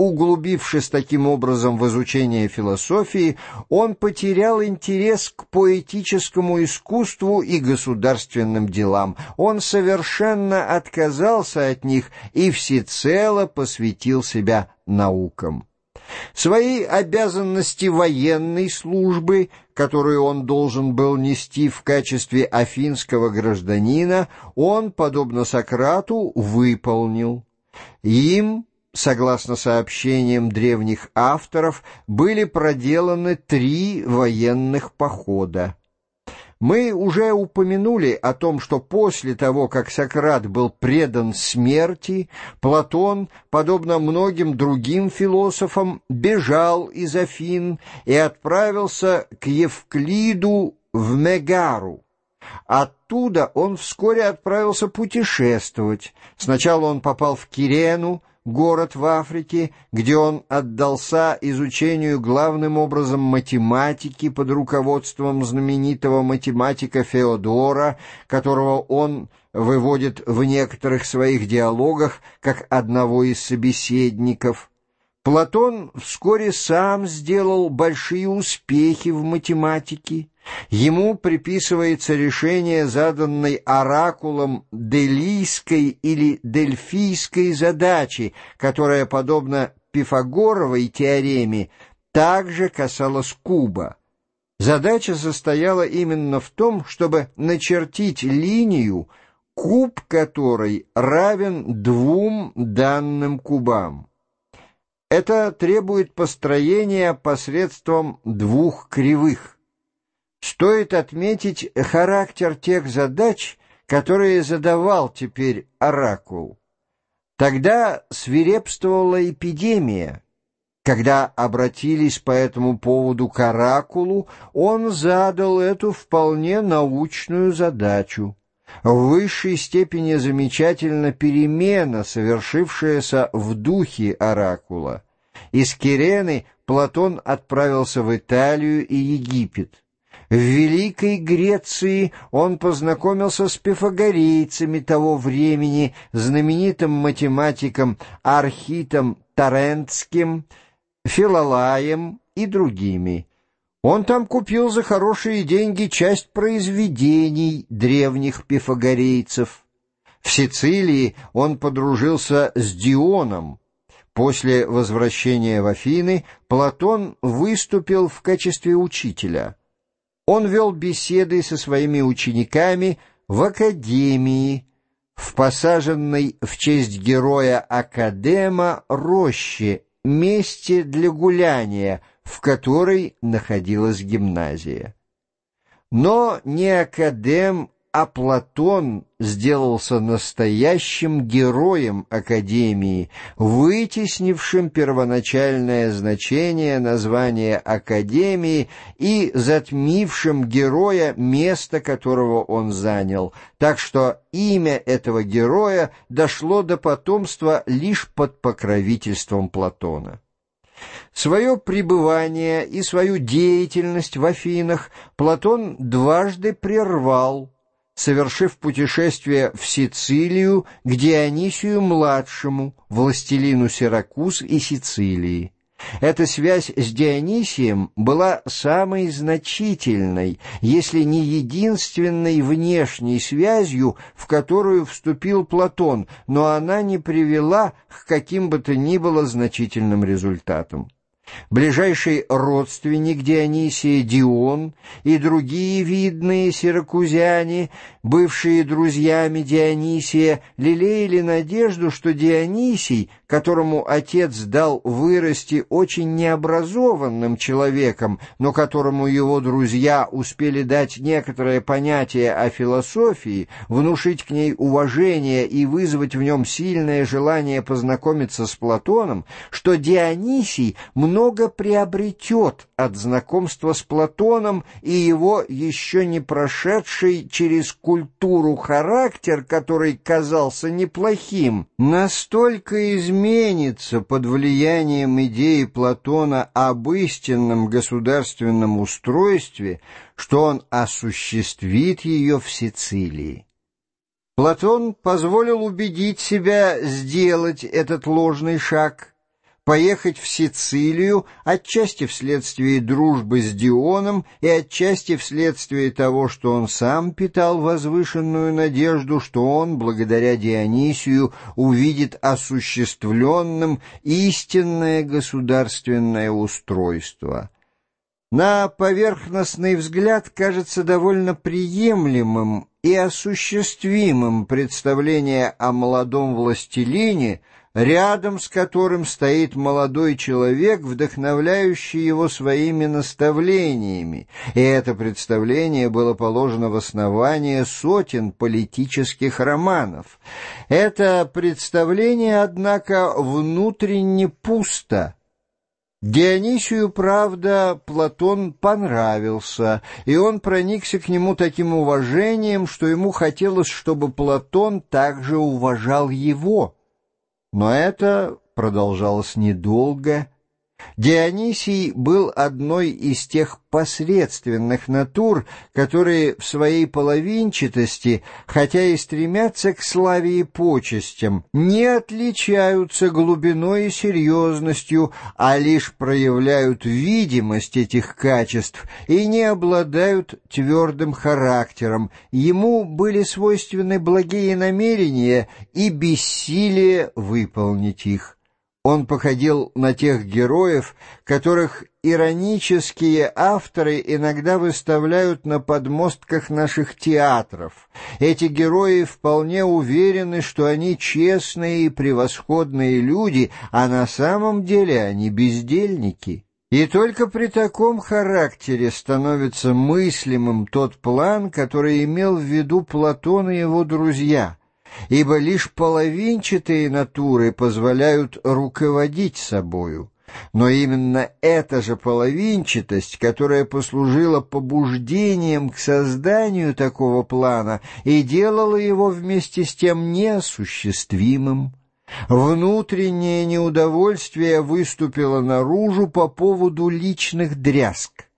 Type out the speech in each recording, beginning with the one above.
Углубившись таким образом в изучение философии, он потерял интерес к поэтическому искусству и государственным делам. Он совершенно отказался от них и всецело посвятил себя наукам. Свои обязанности военной службы, которую он должен был нести в качестве афинского гражданина, он, подобно Сократу, выполнил. Им согласно сообщениям древних авторов, были проделаны три военных похода. Мы уже упомянули о том, что после того, как Сократ был предан смерти, Платон, подобно многим другим философам, бежал из Афин и отправился к Евклиду в Мегару. Оттуда он вскоре отправился путешествовать. Сначала он попал в Кирену, город в Африке, где он отдался изучению главным образом математики под руководством знаменитого математика Феодора, которого он выводит в некоторых своих диалогах как одного из собеседников. Платон вскоре сам сделал большие успехи в математике, Ему приписывается решение заданной оракулом делийской или дельфийской задачи, которая, подобно Пифагоровой теореме, также касалась куба. Задача состояла именно в том, чтобы начертить линию, куб которой равен двум данным кубам. Это требует построения посредством двух кривых. Стоит отметить характер тех задач, которые задавал теперь Оракул. Тогда свирепствовала эпидемия. Когда обратились по этому поводу к Оракулу, он задал эту вполне научную задачу. В высшей степени замечательна перемена, совершившаяся в духе Оракула. Из Кирены Платон отправился в Италию и Египет. В Великой Греции он познакомился с пифагорейцами того времени, знаменитым математиком Архитом Тарентским, Филолаем и другими. Он там купил за хорошие деньги часть произведений древних пифагорейцев. В Сицилии он подружился с Дионом. После возвращения в Афины Платон выступил в качестве учителя — он вел беседы со своими учениками в академии, в посаженной в честь героя Академа роще, месте для гуляния, в которой находилась гимназия. Но не Академ а Платон сделался настоящим героем Академии, вытеснившим первоначальное значение названия Академии и затмившим героя, место которого он занял, так что имя этого героя дошло до потомства лишь под покровительством Платона. Свое пребывание и свою деятельность в Афинах Платон дважды прервал, совершив путешествие в Сицилию к Дионисию-младшему, властелину Сиракуз и Сицилии. Эта связь с Дионисием была самой значительной, если не единственной внешней связью, в которую вступил Платон, но она не привела к каким бы то ни было значительным результатам. Ближайший родственник Дионисия Дион и другие видные сиракузяне, бывшие друзьями Дионисия, лелеяли надежду, что Дионисий, которому отец дал вырасти очень необразованным человеком, но которому его друзья успели дать некоторое понятие о философии, внушить к ней уважение и вызвать в нем сильное желание познакомиться с Платоном, что Дионисий много много приобретет от знакомства с Платоном и его еще не прошедший через культуру характер, который казался неплохим, настолько изменится под влиянием идеи Платона об истинном государственном устройстве, что он осуществит ее в Сицилии. Платон позволил убедить себя сделать этот ложный шаг – поехать в Сицилию, отчасти вследствие дружбы с Дионом и отчасти вследствие того, что он сам питал возвышенную надежду, что он, благодаря Дионисию, увидит осуществленным истинное государственное устройство. На поверхностный взгляд кажется довольно приемлемым и осуществимым представление о молодом властелине, рядом с которым стоит молодой человек, вдохновляющий его своими наставлениями, и это представление было положено в основание сотен политических романов. Это представление, однако, внутренне пусто. Дионисию, правда, Платон понравился, и он проникся к нему таким уважением, что ему хотелось, чтобы Платон также уважал его. Но это продолжалось недолго, Дионисий был одной из тех посредственных натур, которые в своей половинчатости, хотя и стремятся к славе и почестям, не отличаются глубиной и серьезностью, а лишь проявляют видимость этих качеств и не обладают твердым характером. Ему были свойственны благие намерения и бессилие выполнить их. Он походил на тех героев, которых иронические авторы иногда выставляют на подмостках наших театров. Эти герои вполне уверены, что они честные и превосходные люди, а на самом деле они бездельники. И только при таком характере становится мыслимым тот план, который имел в виду Платон и его друзья — ибо лишь половинчатые натуры позволяют руководить собою. Но именно эта же половинчатость, которая послужила побуждением к созданию такого плана и делала его вместе с тем неосуществимым. Внутреннее неудовольствие выступило наружу по поводу личных дрязг.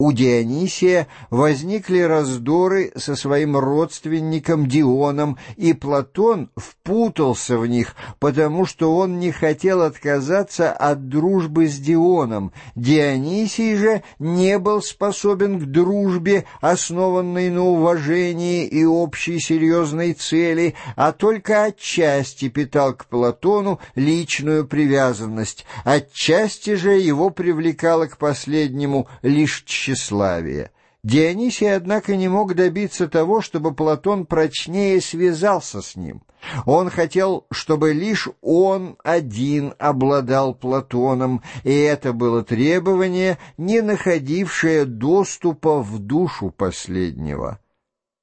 У Дионисия возникли раздоры со своим родственником Дионом, и Платон впутался в них, потому что он не хотел отказаться от дружбы с Дионом. Дионисий же не был способен к дружбе, основанной на уважении и общей серьезной цели, а только отчасти питал к Платону личную привязанность, отчасти же его привлекало к последнему лишь тщеславия. Дионисий, однако, не мог добиться того, чтобы Платон прочнее связался с ним. Он хотел, чтобы лишь он один обладал Платоном, и это было требование, не находившее доступа в душу последнего.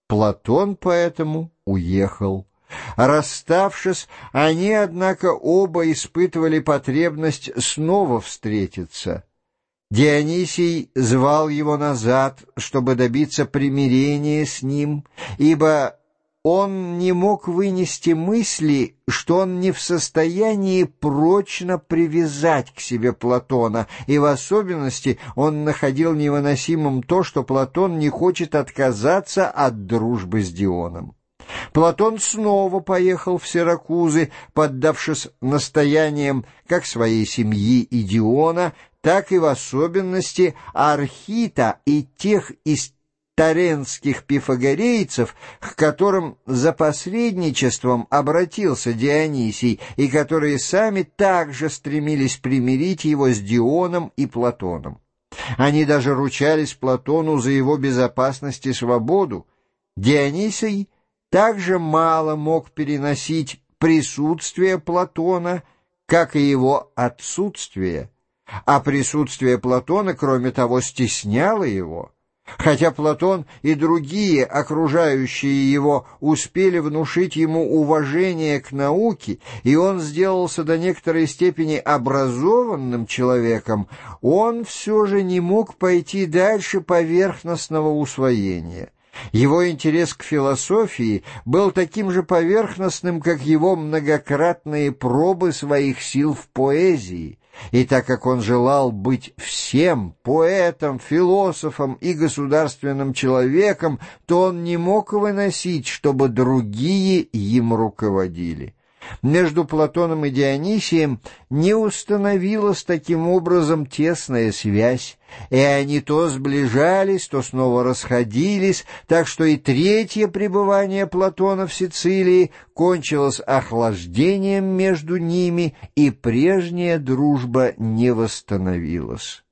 Платон поэтому уехал. Расставшись, они, однако, оба испытывали потребность снова встретиться — Дионисий звал его назад, чтобы добиться примирения с ним, ибо он не мог вынести мысли, что он не в состоянии прочно привязать к себе Платона, и в особенности он находил невыносимым то, что Платон не хочет отказаться от дружбы с Дионом. Платон снова поехал в Сиракузы, поддавшись настояниям как своей семьи Диона, так и в особенности Архита и тех из таренских пифагорейцев, к которым за посредничеством обратился Дионисий, и которые сами также стремились примирить его с Дионом и Платоном. Они даже ручались Платону за его безопасность и свободу. Дионисий также мало мог переносить присутствие Платона, как и его отсутствие – а присутствие Платона, кроме того, стесняло его. Хотя Платон и другие окружающие его успели внушить ему уважение к науке, и он сделался до некоторой степени образованным человеком, он все же не мог пойти дальше поверхностного усвоения. Его интерес к философии был таким же поверхностным, как его многократные пробы своих сил в поэзии, и так как он желал быть всем поэтом, философом и государственным человеком, то он не мог выносить, чтобы другие им руководили. Между Платоном и Дионисием не установилась таким образом тесная связь, и они то сближались, то снова расходились, так что и третье пребывание Платона в Сицилии кончилось охлаждением между ними, и прежняя дружба не восстановилась.